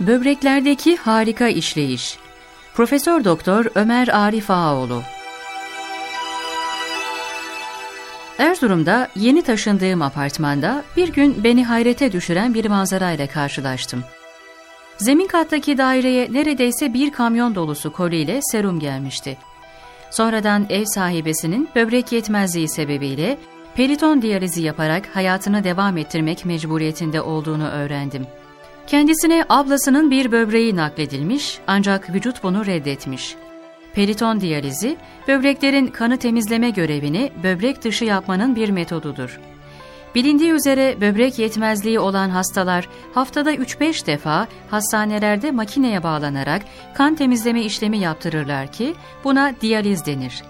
Böbreklerdeki harika işleyiş. Profesör Doktor Ömer Arif Ağaoğlu. Erzurum'da yeni taşındığım apartmanda bir gün beni hayrete düşüren bir manzarayla karşılaştım. Zemin kattaki daireye neredeyse bir kamyon dolusu koliyle serum gelmişti. Sonradan ev sahibesinin böbrek yetmezliği sebebiyle periton diyalizi yaparak hayatını devam ettirmek mecburiyetinde olduğunu öğrendim. Kendisine ablasının bir böbreği nakledilmiş ancak vücut bunu reddetmiş. Periton diyalizi, böbreklerin kanı temizleme görevini böbrek dışı yapmanın bir metodudur. Bilindiği üzere böbrek yetmezliği olan hastalar haftada 3-5 defa hastanelerde makineye bağlanarak kan temizleme işlemi yaptırırlar ki buna diyaliz denir.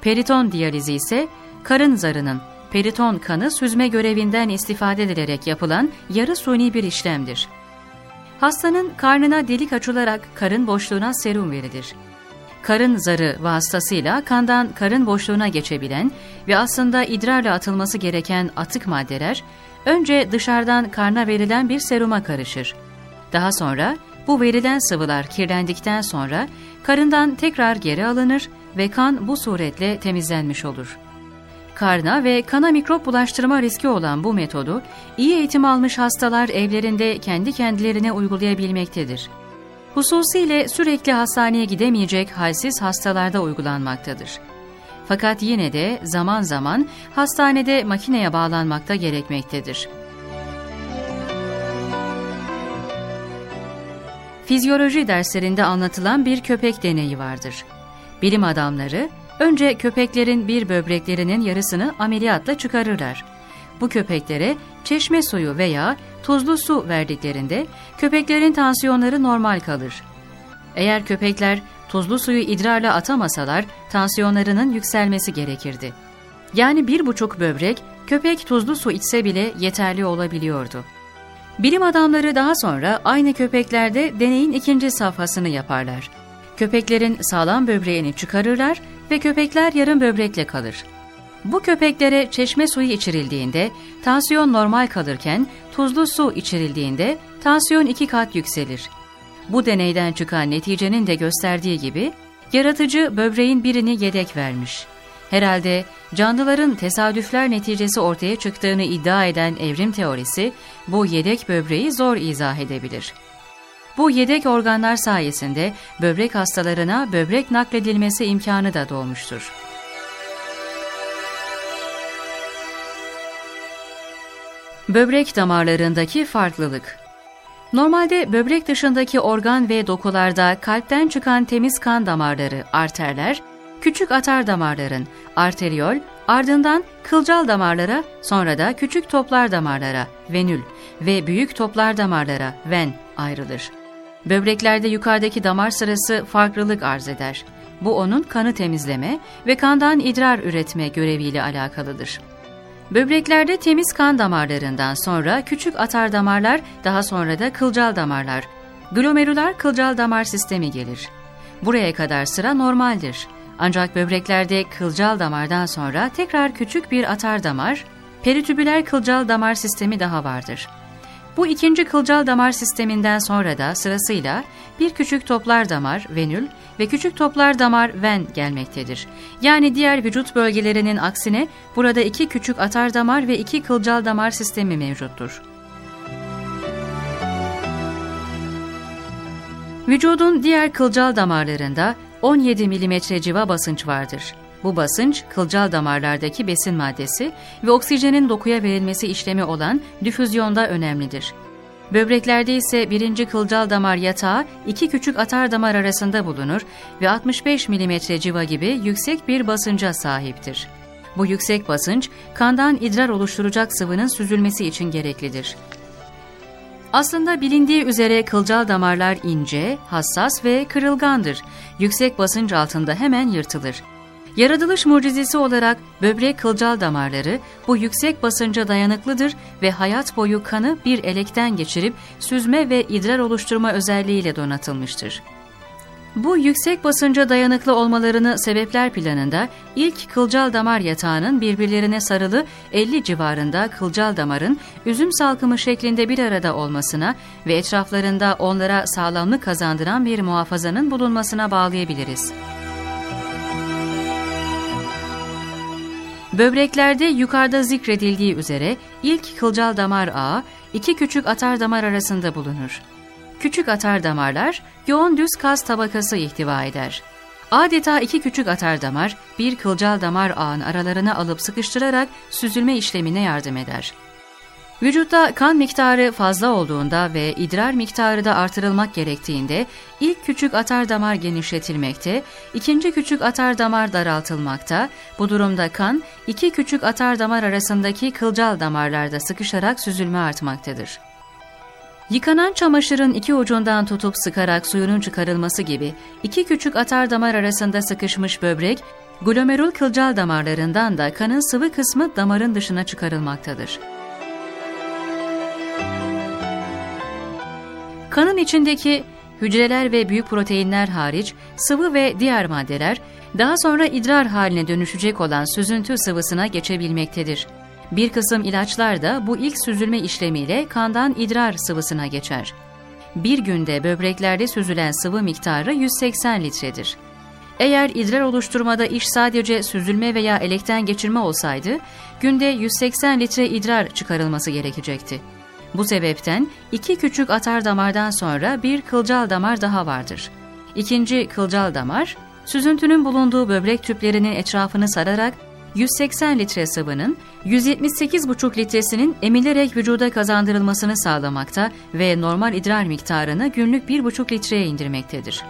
Periton diyalizi ise karın zarının periton kanı süzme görevinden istifade edilerek yapılan yarı suni bir işlemdir. Hastanın karnına delik açılarak karın boşluğuna serum verilir. Karın zarı vasıtasıyla kandan karın boşluğuna geçebilen ve aslında idrarla atılması gereken atık maddeler önce dışarıdan karna verilen bir seruma karışır. Daha sonra bu verilen sıvılar kirlendikten sonra karından tekrar geri alınır ve kan bu suretle temizlenmiş olur.'' Karna ve kana mikrop bulaştırma riski olan bu metodu iyi eğitim almış hastalar evlerinde kendi kendilerine uygulayabilmektedir. Hususiyle sürekli hastaneye gidemeyecek halsiz hastalarda uygulanmaktadır. Fakat yine de zaman zaman hastanede makineye bağlanmakta gerekmektedir. Fizyoloji derslerinde anlatılan bir köpek deneyi vardır. Bilim adamları Önce köpeklerin bir böbreklerinin yarısını ameliyatla çıkarırlar. Bu köpeklere çeşme suyu veya tuzlu su verdiklerinde köpeklerin tansiyonları normal kalır. Eğer köpekler tuzlu suyu idrarla atamasalar tansiyonlarının yükselmesi gerekirdi. Yani bir buçuk böbrek köpek tuzlu su içse bile yeterli olabiliyordu. Bilim adamları daha sonra aynı köpeklerde deneyin ikinci safhasını yaparlar. Köpeklerin sağlam böbreğini çıkarırlar ve köpekler yarım böbrekle kalır. Bu köpeklere çeşme suyu içirildiğinde tansiyon normal kalırken tuzlu su içirildiğinde tansiyon iki kat yükselir. Bu deneyden çıkan neticenin de gösterdiği gibi yaratıcı böbreğin birini yedek vermiş. Herhalde canlıların tesadüfler neticesi ortaya çıktığını iddia eden evrim teorisi bu yedek böbreği zor izah edebilir.'' Bu yedek organlar sayesinde böbrek hastalarına böbrek nakledilmesi imkanı da doğmuştur. Böbrek damarlarındaki farklılık Normalde böbrek dışındaki organ ve dokularda kalpten çıkan temiz kan damarları, arterler, küçük atar damarların, arteriol, ardından kılcal damarlara, sonra da küçük toplar damarlara, venül ve büyük toplar damarlara, ven ayrılır. Böbreklerde yukarıdaki damar sırası farklılık arz eder. Bu onun kanı temizleme ve kandan idrar üretme göreviyle alakalıdır. Böbreklerde temiz kan damarlarından sonra küçük atar damarlar, daha sonra da kılcal damarlar, glomerular kılcal damar sistemi gelir. Buraya kadar sıra normaldir. Ancak böbreklerde kılcal damardan sonra tekrar küçük bir atar damar, peritübüler kılcal damar sistemi daha vardır. Bu ikinci kılcal damar sisteminden sonra da sırasıyla bir küçük toplar damar, venül ve küçük toplar damar, ven gelmektedir. Yani diğer vücut bölgelerinin aksine burada iki küçük atar damar ve iki kılcal damar sistemi mevcuttur. Vücudun diğer kılcal damarlarında 17 mm civa basınç vardır. Bu basınç kılcal damarlardaki besin maddesi ve oksijenin dokuya verilmesi işlemi olan difüzyonda önemlidir. Böbreklerde ise birinci kılcal damar yatağı iki küçük atar damar arasında bulunur ve 65 mm civa gibi yüksek bir basınca sahiptir. Bu yüksek basınç kandan idrar oluşturacak sıvının süzülmesi için gereklidir. Aslında bilindiği üzere kılcal damarlar ince, hassas ve kırılgandır. Yüksek basınç altında hemen yırtılır. Yaratılış mucizesi olarak böbrek kılcal damarları bu yüksek basınca dayanıklıdır ve hayat boyu kanı bir elekten geçirip süzme ve idrar oluşturma özelliğiyle donatılmıştır. Bu yüksek basınca dayanıklı olmalarını sebepler planında ilk kılcal damar yatağının birbirlerine sarılı 50 civarında kılcal damarın üzüm salkımı şeklinde bir arada olmasına ve etraflarında onlara sağlamlık kazandıran bir muhafazanın bulunmasına bağlayabiliriz. Böbreklerde yukarıda zikredildiği üzere ilk kılcal damar ağı iki küçük atar damar arasında bulunur. Küçük atar damarlar yoğun düz kas tabakası ihtiva eder. Adeta iki küçük atar damar bir kılcal damar ağın aralarına alıp sıkıştırarak süzülme işlemine yardım eder. Vücutta kan miktarı fazla olduğunda ve idrar miktarı da artırılmak gerektiğinde ilk küçük atar damar genişletilmekte, ikinci küçük atar damar daraltılmakta, bu durumda kan iki küçük atar damar arasındaki kılcal damarlarda sıkışarak süzülme artmaktadır. Yıkanan çamaşırın iki ucundan tutup sıkarak suyunun çıkarılması gibi iki küçük atar damar arasında sıkışmış böbrek, glomerul kılcal damarlarından da kanın sıvı kısmı damarın dışına çıkarılmaktadır. Kanın içindeki hücreler ve büyük proteinler hariç sıvı ve diğer maddeler daha sonra idrar haline dönüşecek olan süzüntü sıvısına geçebilmektedir. Bir kısım ilaçlar da bu ilk süzülme işlemiyle kandan idrar sıvısına geçer. Bir günde böbreklerde süzülen sıvı miktarı 180 litredir. Eğer idrar oluşturmada iş sadece süzülme veya elekten geçirme olsaydı, günde 180 litre idrar çıkarılması gerekecekti. Bu sebepten iki küçük atar damardan sonra bir kılcal damar daha vardır. İkinci kılcal damar, süzüntünün bulunduğu böbrek tüplerinin etrafını sararak 180 litre sıvının 178,5 litresinin emilerek vücuda kazandırılmasını sağlamakta ve normal idrar miktarını günlük 1,5 litreye indirmektedir.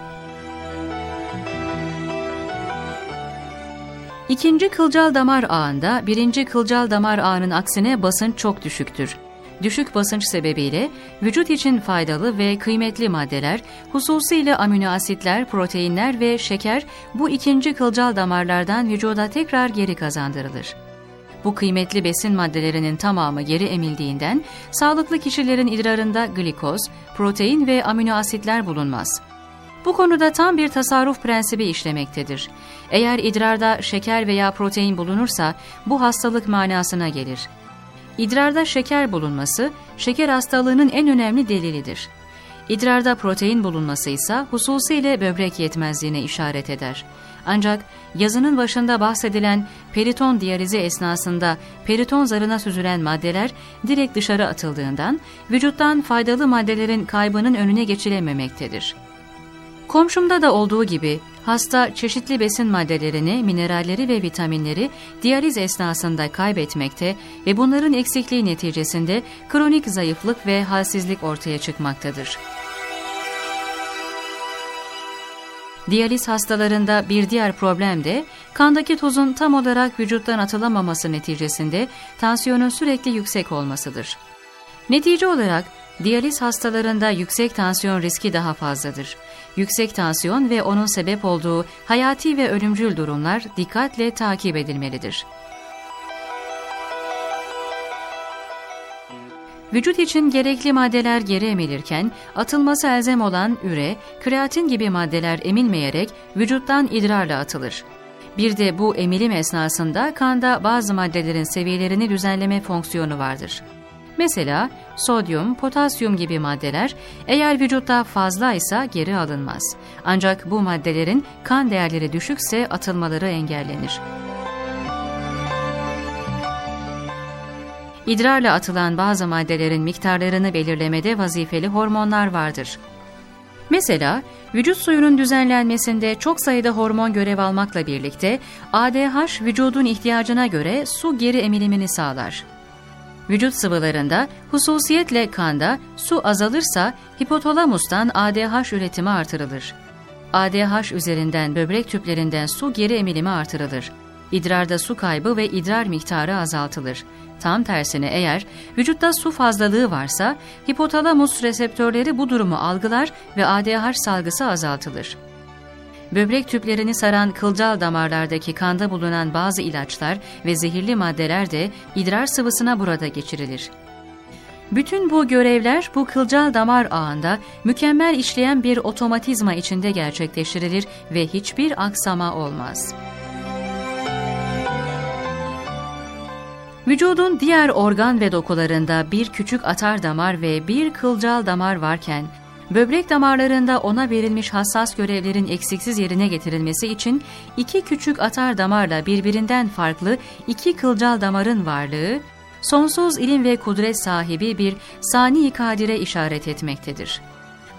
İkinci kılcal damar ağında birinci kılcal damar ağının aksine basınç çok düşüktür. Düşük basınç sebebiyle vücut için faydalı ve kıymetli maddeler, hususiyle amino asitler, proteinler ve şeker bu ikinci kılcal damarlardan vücuda tekrar geri kazandırılır. Bu kıymetli besin maddelerinin tamamı geri emildiğinden sağlıklı kişilerin idrarında glikoz, protein ve amino asitler bulunmaz. Bu konuda tam bir tasarruf prensibi işlemektedir. Eğer idrarda şeker veya protein bulunursa bu hastalık manasına gelir. İdrarda şeker bulunması, şeker hastalığının en önemli delilidir. İdrarda protein bulunması ise hususiyle böbrek yetmezliğine işaret eder. Ancak yazının başında bahsedilen periton diyalizi esnasında periton zarına süzülen maddeler direkt dışarı atıldığından vücuttan faydalı maddelerin kaybının önüne geçilememektedir. Komşumda da olduğu gibi hasta çeşitli besin maddelerini, mineralleri ve vitaminleri diyaliz esnasında kaybetmekte ve bunların eksikliği neticesinde kronik zayıflık ve halsizlik ortaya çıkmaktadır. Diyaliz hastalarında bir diğer problem de kandaki tozun tam olarak vücuttan atılamaması neticesinde tansiyonun sürekli yüksek olmasıdır. Netice olarak diyaliz hastalarında yüksek tansiyon riski daha fazladır. Yüksek tansiyon ve onun sebep olduğu hayati ve ölümcül durumlar dikkatle takip edilmelidir. Vücut için gerekli maddeler geri emilirken atılması elzem olan üre, kreatin gibi maddeler emilmeyerek vücuttan idrarla atılır. Bir de bu emilim esnasında kanda bazı maddelerin seviyelerini düzenleme fonksiyonu vardır. Mesela sodyum, potasyum gibi maddeler eğer vücutta fazlaysa geri alınmaz. Ancak bu maddelerin kan değerleri düşükse atılmaları engellenir. İdrarla atılan bazı maddelerin miktarlarını belirlemede vazifeli hormonlar vardır. Mesela vücut suyunun düzenlenmesinde çok sayıda hormon görev almakla birlikte ADH vücudun ihtiyacına göre su geri emilimini sağlar. Vücut sıvılarında, hususiyetle kanda su azalırsa hipotalamustan ADH üretimi artırılır. ADH üzerinden böbrek tüplerinden su geri emilimi artırılır. İdrarda su kaybı ve idrar miktarı azaltılır. Tam tersine eğer vücutta su fazlalığı varsa hipotalamus reseptörleri bu durumu algılar ve ADH salgısı azaltılır. Böbrek tüplerini saran kılcal damarlardaki kanda bulunan bazı ilaçlar ve zehirli maddeler de idrar sıvısına burada geçirilir. Bütün bu görevler bu kılcal damar ağında mükemmel işleyen bir otomatizma içinde gerçekleştirilir ve hiçbir aksama olmaz. Vücudun diğer organ ve dokularında bir küçük atar damar ve bir kılcal damar varken, böbrek damarlarında ona verilmiş hassas görevlerin eksiksiz yerine getirilmesi için iki küçük atar damarla birbirinden farklı iki kılcal damarın varlığı, sonsuz ilim ve kudret sahibi bir sani kadire işaret etmektedir.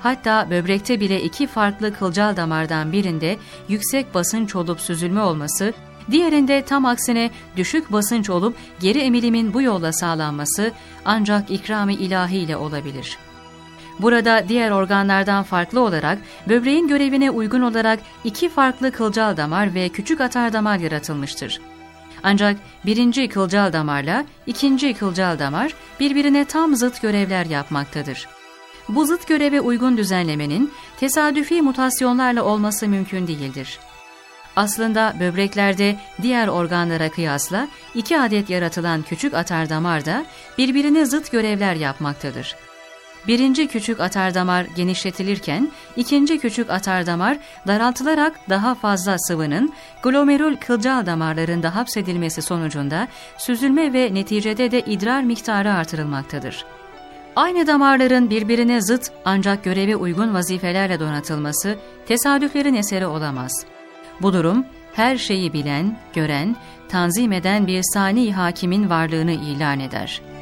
Hatta böbrekte bile iki farklı kılcal damardan birinde yüksek basınç olup süzülme olması, diğerinde tam aksine düşük basınç olup geri emilimin bu yolla sağlanması ancak ikrami ilahiyle olabilir. Burada diğer organlardan farklı olarak böbreğin görevine uygun olarak iki farklı kılcal damar ve küçük atar damar yaratılmıştır. Ancak birinci kılcal damarla ikinci kılcal damar birbirine tam zıt görevler yapmaktadır. Bu zıt göreve uygun düzenlemenin tesadüfi mutasyonlarla olması mümkün değildir. Aslında böbreklerde diğer organlara kıyasla iki adet yaratılan küçük atar damar da birbirine zıt görevler yapmaktadır. Birinci küçük atardamar genişletilirken ikinci küçük atardamar daraltılarak daha fazla sıvının glomerül kılcal damarlarında hapsedilmesi sonucunda süzülme ve neticede de idrar miktarı artırılmaktadır. Aynı damarların birbirine zıt ancak göreve uygun vazifelerle donatılması tesadüflerin eseri olamaz. Bu durum her şeyi bilen, gören, tanzim eden bir sani hakimin varlığını ilan eder.''